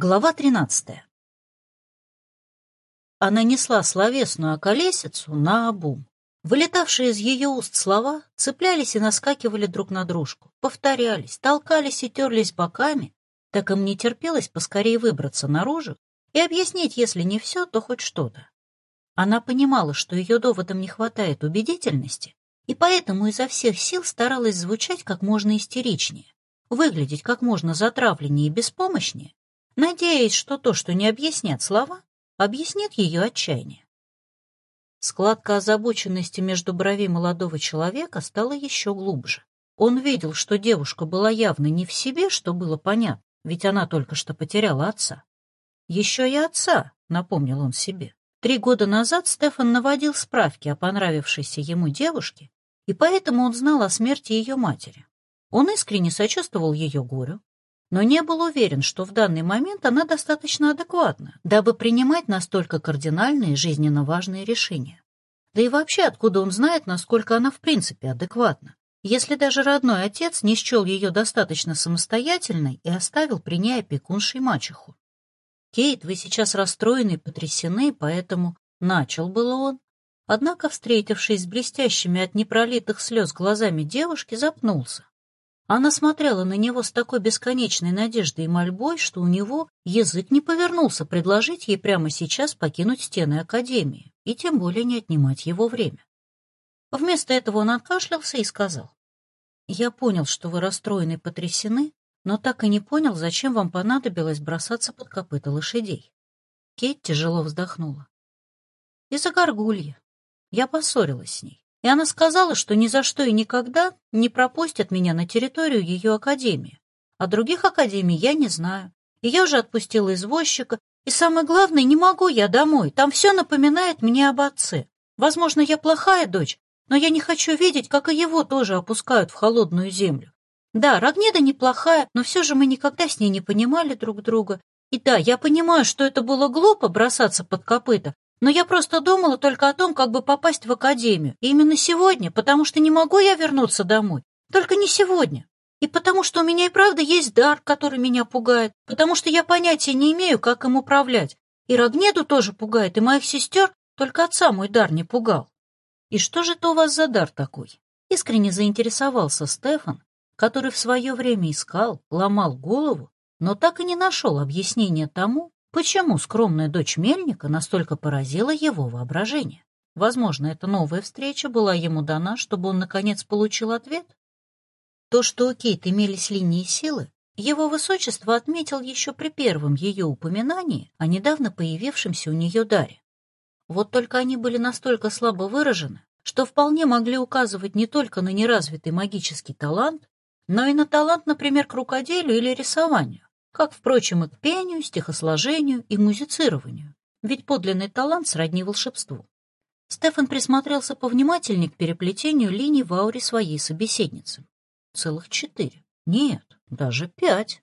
Глава 13. Она несла словесную околесицу на обум. Вылетавшие из ее уст слова цеплялись и наскакивали друг на дружку, повторялись, толкались и терлись боками, так им не терпелось поскорее выбраться наружу и объяснить, если не все, то хоть что-то. Она понимала, что ее доводам не хватает убедительности, и поэтому изо всех сил старалась звучать как можно истеричнее, выглядеть как можно затравленнее и беспомощнее, надеясь, что то, что не объяснят слова, объяснит ее отчаяние. Складка озабоченности между бровей молодого человека стала еще глубже. Он видел, что девушка была явно не в себе, что было понятно, ведь она только что потеряла отца. Еще и отца, напомнил он себе. Три года назад Стефан наводил справки о понравившейся ему девушке, и поэтому он знал о смерти ее матери. Он искренне сочувствовал ее горю, но не был уверен, что в данный момент она достаточно адекватна, дабы принимать настолько кардинальные жизненно важные решения. Да и вообще, откуда он знает, насколько она в принципе адекватна, если даже родной отец не счел ее достаточно самостоятельной и оставил при ней опекуншей мачеху. «Кейт, вы сейчас расстроены и потрясены, поэтому...» Начал было он, однако, встретившись с блестящими от непролитых слез глазами девушки, запнулся. Она смотрела на него с такой бесконечной надеждой и мольбой, что у него язык не повернулся предложить ей прямо сейчас покинуть стены Академии и тем более не отнимать его время. Вместо этого он откашлялся и сказал, «Я понял, что вы расстроены и потрясены, но так и не понял, зачем вам понадобилось бросаться под копыта лошадей». Кейт тяжело вздохнула. «Из-за горгульи. Я поссорилась с ней и она сказала, что ни за что и никогда не пропустят меня на территорию ее академии. А других академий я не знаю. И я уже отпустила извозчика, и самое главное, не могу я домой, там все напоминает мне об отце. Возможно, я плохая дочь, но я не хочу видеть, как и его тоже опускают в холодную землю. Да, Рогнеда неплохая, но все же мы никогда с ней не понимали друг друга. И да, я понимаю, что это было глупо бросаться под копыта, но я просто думала только о том, как бы попасть в академию. И именно сегодня, потому что не могу я вернуться домой. Только не сегодня. И потому что у меня и правда есть дар, который меня пугает. Потому что я понятия не имею, как им управлять. И Рогнеду тоже пугает, и моих сестер, только отца мой дар не пугал. И что же это у вас за дар такой? Искренне заинтересовался Стефан, который в свое время искал, ломал голову, но так и не нашел объяснения тому, Почему скромная дочь Мельника настолько поразила его воображение? Возможно, эта новая встреча была ему дана, чтобы он, наконец, получил ответ? То, что у Кейт имелись линии силы, его высочество отметил еще при первом ее упоминании о недавно появившемся у нее даре. Вот только они были настолько слабо выражены, что вполне могли указывать не только на неразвитый магический талант, но и на талант, например, к рукоделию или рисованию как, впрочем, и к пению, стихосложению и музицированию, ведь подлинный талант сродни волшебству. Стефан присмотрелся повнимательнее к переплетению линий в ауре своей собеседницы. Целых четыре. Нет, даже пять.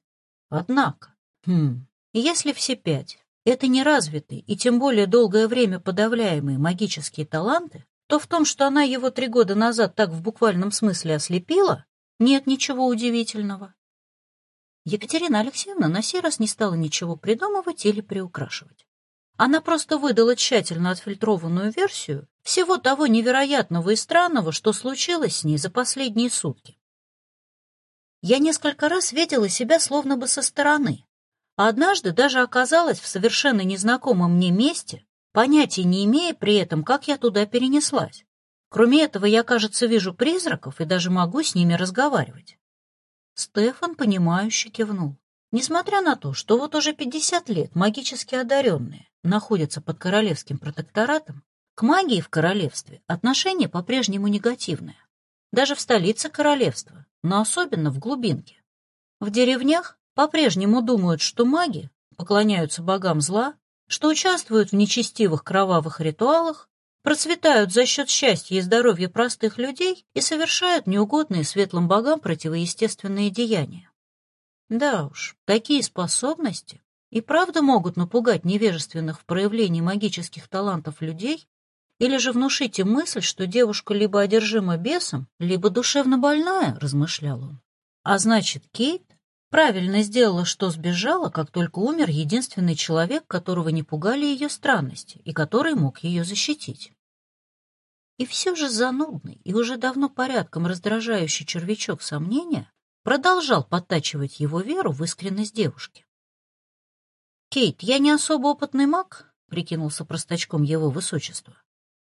Однако, хм, если все пять — это неразвитые и тем более долгое время подавляемые магические таланты, то в том, что она его три года назад так в буквальном смысле ослепила, нет ничего удивительного. Екатерина Алексеевна на сей раз не стала ничего придумывать или приукрашивать. Она просто выдала тщательно отфильтрованную версию всего того невероятного и странного, что случилось с ней за последние сутки. Я несколько раз видела себя словно бы со стороны, а однажды даже оказалась в совершенно незнакомом мне месте, понятия не имея при этом, как я туда перенеслась. Кроме этого, я, кажется, вижу призраков и даже могу с ними разговаривать. Стефан, понимающе кивнул. Несмотря на то, что вот уже 50 лет магически одаренные находятся под королевским протекторатом, к магии в королевстве отношение по-прежнему негативное. Даже в столице королевства, но особенно в глубинке. В деревнях по-прежнему думают, что маги поклоняются богам зла, что участвуют в нечестивых кровавых ритуалах процветают за счет счастья и здоровья простых людей и совершают неугодные светлым богам противоестественные деяния. Да уж, такие способности и правда могут напугать невежественных в проявлении магических талантов людей или же внушить им мысль, что девушка либо одержима бесом, либо душевно больная, размышлял он. А значит, Кейт Правильно сделала, что сбежала, как только умер единственный человек, которого не пугали ее странности и который мог ее защитить. И все же занудный и уже давно порядком раздражающий червячок сомнения продолжал подтачивать его веру в искренность девушки. «Кейт, я не особо опытный маг», — прикинулся простачком его высочества.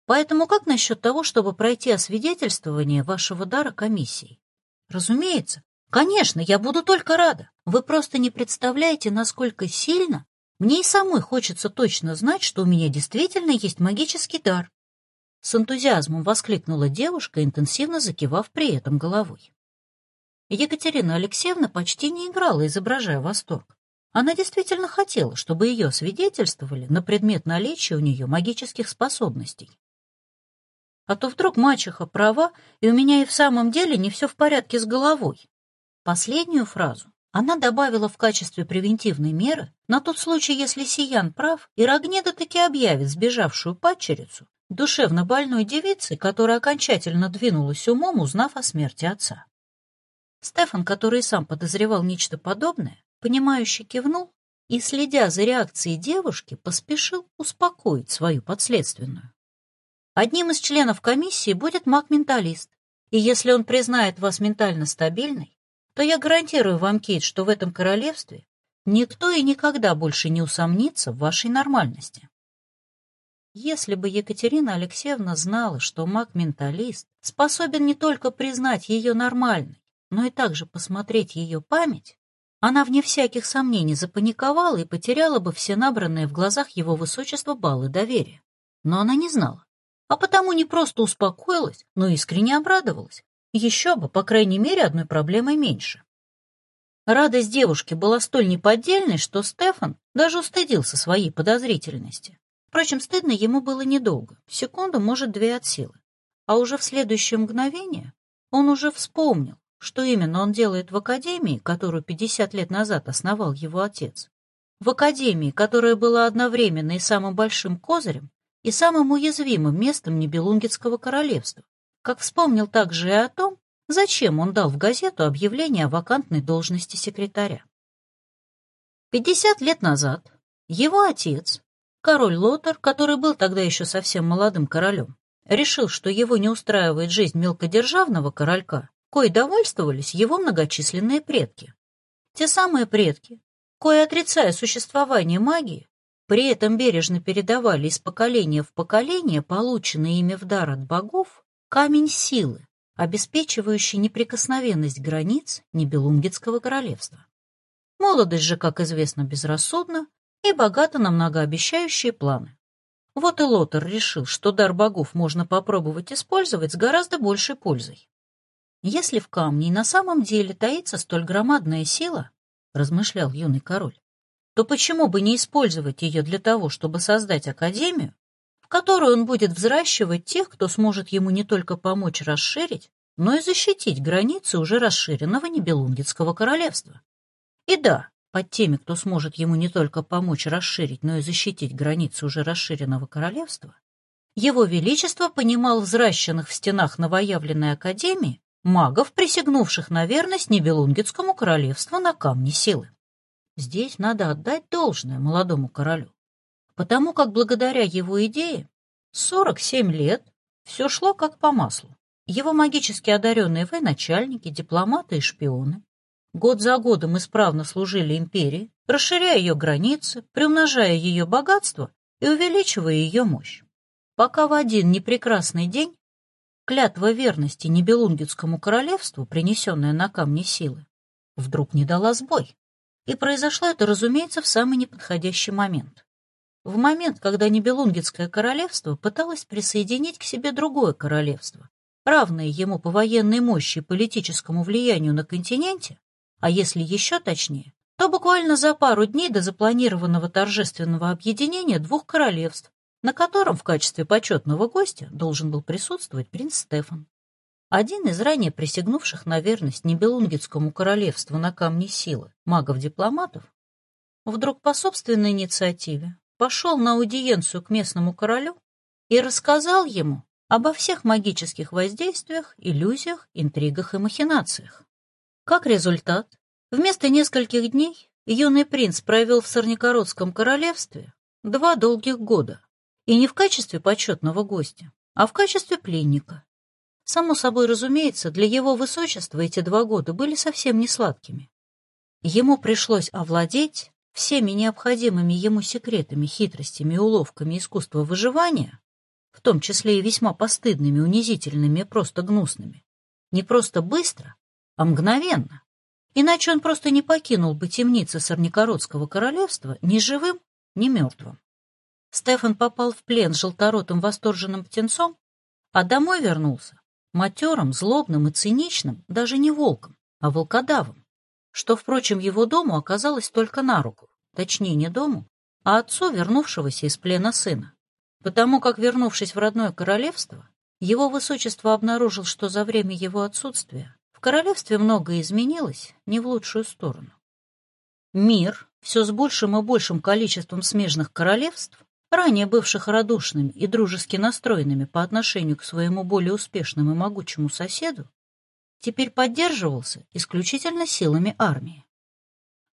«Поэтому как насчет того, чтобы пройти освидетельствование вашего дара комиссией? Разумеется, конечно, я буду только рада. Вы просто не представляете, насколько сильно мне и самой хочется точно знать, что у меня действительно есть магический дар. С энтузиазмом воскликнула девушка, интенсивно закивав при этом головой. Екатерина Алексеевна почти не играла, изображая восторг. Она действительно хотела, чтобы ее свидетельствовали на предмет наличия у нее магических способностей. А то вдруг мачеха права, и у меня и в самом деле не все в порядке с головой. Последнюю фразу она добавила в качестве превентивной меры на тот случай, если Сиян прав, и Рогнеда таки объявит сбежавшую падчерицу душевно больной девицы, которая окончательно двинулась умом, узнав о смерти отца. Стефан, который сам подозревал нечто подобное, понимающе кивнул и, следя за реакцией девушки, поспешил успокоить свою подследственную. Одним из членов комиссии будет маг-менталист, и если он признает вас ментально стабильной, то я гарантирую вам, Кейт, что в этом королевстве никто и никогда больше не усомнится в вашей нормальности. Если бы Екатерина Алексеевна знала, что маг-менталист способен не только признать ее нормальной, но и также посмотреть ее память, она, вне всяких сомнений, запаниковала и потеряла бы все набранные в глазах его высочества баллы доверия. Но она не знала, а потому не просто успокоилась, но искренне обрадовалась. Еще бы, по крайней мере, одной проблемой меньше. Радость девушки была столь неподдельной, что Стефан даже устыдился своей подозрительности. Впрочем, стыдно ему было недолго, секунду, может, две от силы. А уже в следующее мгновение он уже вспомнил, что именно он делает в академии, которую 50 лет назад основал его отец. В академии, которая была одновременно и самым большим козырем, и самым уязвимым местом Небелунгетского королевства. Как вспомнил также и о том, зачем он дал в газету объявление о вакантной должности секретаря. 50 лет назад его отец, Король Лотар, который был тогда еще совсем молодым королем, решил, что его не устраивает жизнь мелкодержавного королька, кое довольствовались его многочисленные предки. Те самые предки, кое, отрицая существование магии, при этом бережно передавали из поколения в поколение полученный ими в дар от богов камень силы, обеспечивающий неприкосновенность границ Нибелунгетского королевства. Молодость же, как известно, безрассудна, и богата на многообещающие планы. Вот и Лотер решил, что дар богов можно попробовать использовать с гораздо большей пользой. Если в камне и на самом деле таится столь громадная сила, размышлял юный король, то почему бы не использовать ее для того, чтобы создать академию, в которой он будет взращивать тех, кто сможет ему не только помочь расширить, но и защитить границы уже расширенного Нибелунгетского королевства. И да, под теми, кто сможет ему не только помочь расширить, но и защитить границы уже расширенного королевства, его Величество понимал взращенных в стенах новоявленной академии магов, присягнувших на верность Нибелунгетскому королевству на камне силы. Здесь надо отдать должное молодому королю, потому как благодаря его идее 47 лет все шло как по маслу. Его магически одаренные военачальники, дипломаты и шпионы год за годом исправно служили империи, расширяя ее границы, приумножая ее богатство и увеличивая ее мощь. Пока в один непрекрасный день клятва верности Нибелунгетскому королевству, принесенная на камне силы, вдруг не дала сбой. И произошло это, разумеется, в самый неподходящий момент. В момент, когда Нибелунгетское королевство пыталось присоединить к себе другое королевство, равное ему по военной мощи и политическому влиянию на континенте, а если еще точнее, то буквально за пару дней до запланированного торжественного объединения двух королевств, на котором в качестве почетного гостя должен был присутствовать принц Стефан. Один из ранее присягнувших на верность Нибелунгетскому королевству на камне силы магов-дипломатов вдруг по собственной инициативе пошел на аудиенцию к местному королю и рассказал ему обо всех магических воздействиях, иллюзиях, интригах и махинациях. Как результат, Вместо нескольких дней юный принц провел в Сорнякородском королевстве два долгих года, и не в качестве почетного гостя, а в качестве пленника. Само собой разумеется, для его высочества эти два года были совсем не сладкими. Ему пришлось овладеть всеми необходимыми ему секретами, хитростями и уловками искусства выживания, в том числе и весьма постыдными, унизительными просто гнусными, не просто быстро, а мгновенно. Иначе он просто не покинул бы темницы Сорнякородского королевства ни живым, ни мертвым. Стефан попал в плен желторотым восторженным птенцом, а домой вернулся матерым, злобным и циничным, даже не волком, а волкодавом, что, впрочем, его дому оказалось только на руку, точнее, не дому, а отцу, вернувшегося из плена сына. Потому как, вернувшись в родное королевство, его высочество обнаружил, что за время его отсутствия королевстве многое изменилось не в лучшую сторону. Мир, все с большим и большим количеством смежных королевств, ранее бывших радушными и дружески настроенными по отношению к своему более успешному и могучему соседу, теперь поддерживался исключительно силами армии.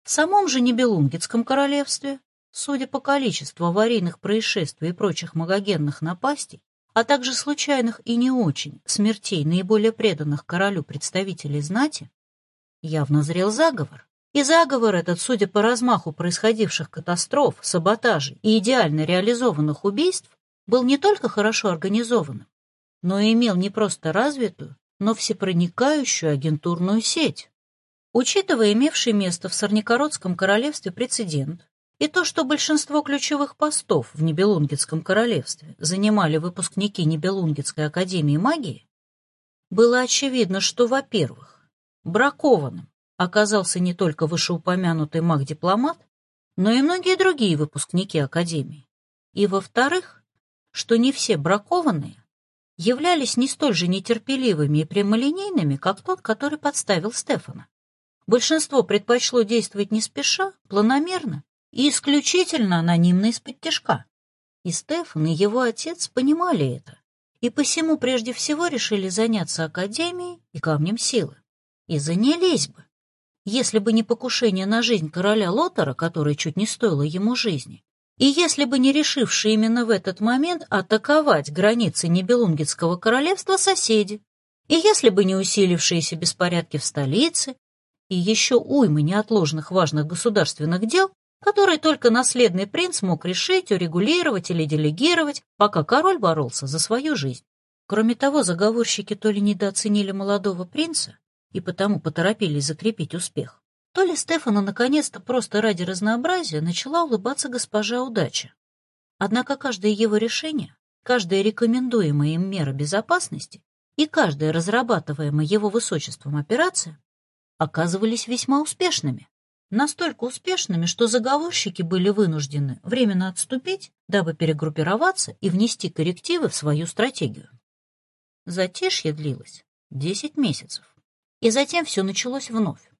В самом же Нибелунгетском королевстве, судя по количеству аварийных происшествий и прочих магогенных напастей, а также случайных и не очень смертей наиболее преданных королю представителей знати, явно зрел заговор, и заговор этот, судя по размаху происходивших катастроф, саботажей и идеально реализованных убийств, был не только хорошо организованным, но и имел не просто развитую, но всепроникающую агентурную сеть. Учитывая имевший место в Сорнякородском королевстве прецедент и то, что большинство ключевых постов в Нибелунгетском королевстве занимали выпускники Нибелунгетской академии магии, было очевидно, что, во-первых, бракованным оказался не только вышеупомянутый маг-дипломат, но и многие другие выпускники Академии. И, во-вторых, что не все бракованные являлись не столь же нетерпеливыми и прямолинейными, как тот, который подставил Стефана. Большинство предпочло действовать не спеша, планомерно исключительно анонимно из-под тяжка. И Стефан, и его отец понимали это, и посему прежде всего решили заняться Академией и камнем силы. И занялись бы если бы не покушение на жизнь короля Лотара, которое чуть не стоило ему жизни, и если бы не решившие именно в этот момент атаковать границы Нибелунгетского королевства соседи, и если бы не усилившиеся беспорядки в столице, и еще уймы неотложных важных государственных дел, которые только наследный принц мог решить, урегулировать или делегировать, пока король боролся за свою жизнь. Кроме того, заговорщики то ли недооценили молодого принца, и потому поторопились закрепить успех, то ли Стефану наконец-то просто ради разнообразия начала улыбаться госпожа удача. Однако каждое его решение, каждая рекомендуемая им мера безопасности и каждая разрабатываемая его высочеством операция оказывались весьма успешными. Настолько успешными, что заговорщики были вынуждены временно отступить, дабы перегруппироваться и внести коррективы в свою стратегию. Затишье длилось 10 месяцев. И затем все началось вновь.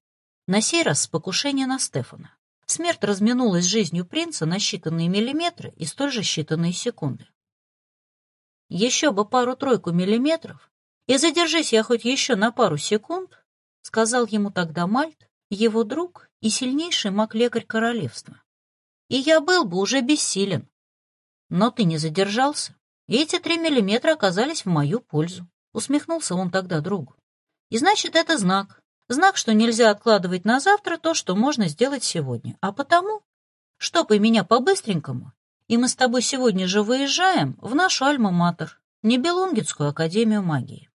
На сей раз с покушения на Стефана. Смерть разминулась с жизнью принца на считанные миллиметры и столь же считанные секунды. Еще бы пару-тройку миллиметров, и задержись я хоть еще на пару секунд, сказал ему тогда Мальт, его друг и сильнейший маг-лекарь королевства. И я был бы уже бессилен. Но ты не задержался, эти три миллиметра оказались в мою пользу. Усмехнулся он тогда другу. И значит, это знак. Знак, что нельзя откладывать на завтра то, что можно сделать сегодня. А потому штопай меня по-быстренькому, и мы с тобой сегодня же выезжаем в нашу Альма-Матер, Небелунгетскую академию магии.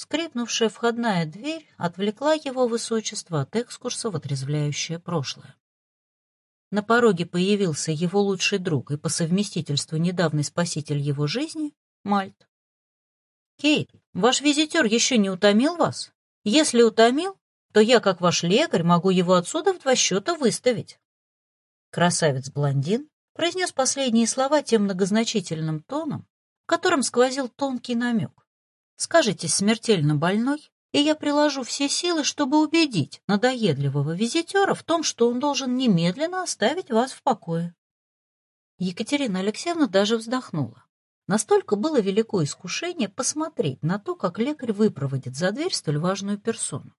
Скрипнувшая входная дверь отвлекла его высочество от экскурса в отрезвляющее прошлое. На пороге появился его лучший друг и по совместительству недавний спаситель его жизни — Мальт. «Кейт, ваш визитер еще не утомил вас? Если утомил, то я, как ваш лекарь, могу его отсюда в два счета выставить». Красавец-блондин произнес последние слова тем многозначительным тоном, в котором сквозил тонкий намек. «Скажитесь смертельно больной, и я приложу все силы, чтобы убедить надоедливого визитера в том, что он должен немедленно оставить вас в покое». Екатерина Алексеевна даже вздохнула. Настолько было велико искушение посмотреть на то, как лекарь выпроводит за дверь столь важную персону.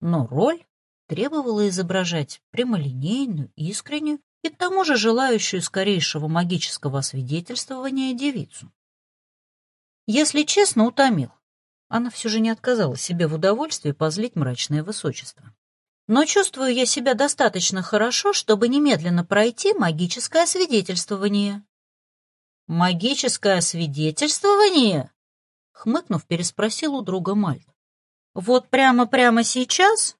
Но роль требовала изображать прямолинейную, искреннюю и к тому же желающую скорейшего магического освидетельствования девицу. Если честно, утомил. Она все же не отказала себе в удовольствии позлить мрачное высочество. Но чувствую я себя достаточно хорошо, чтобы немедленно пройти магическое освидетельствование. «Магическое освидетельствование?» Хмыкнув, переспросил у друга Мальт. «Вот прямо-прямо сейчас?»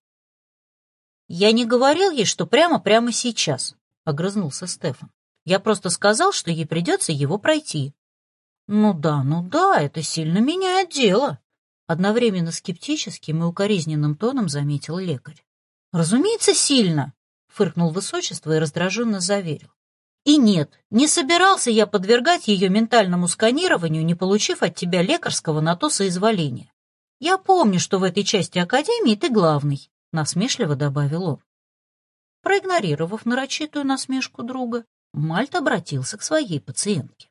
«Я не говорил ей, что прямо-прямо сейчас», — огрызнулся Стефан. «Я просто сказал, что ей придется его пройти». «Ну да, ну да, это сильно меняет дело», — одновременно скептическим и укоризненным тоном заметил лекарь. «Разумеется, сильно», — фыркнул высочество и раздраженно заверил. «И нет, не собирался я подвергать ее ментальному сканированию, не получив от тебя лекарского на то соизволения. Я помню, что в этой части Академии ты главный. — насмешливо добавил он. Проигнорировав нарочитую насмешку друга, Мальт обратился к своей пациентке.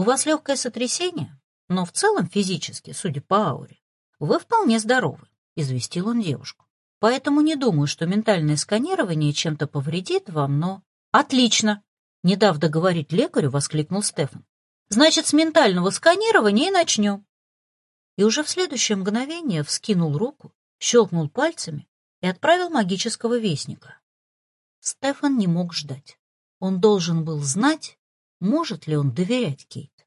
«У вас легкое сотрясение, но в целом физически, судя по ауре, вы вполне здоровы», — известил он девушку. «Поэтому не думаю, что ментальное сканирование чем-то повредит вам, но...» «Отлично!» — не дав договорить лекарю, воскликнул Стефан. «Значит, с ментального сканирования и начнем». И уже в следующее мгновение вскинул руку щелкнул пальцами и отправил магического вестника. Стефан не мог ждать. Он должен был знать, может ли он доверять Кейт.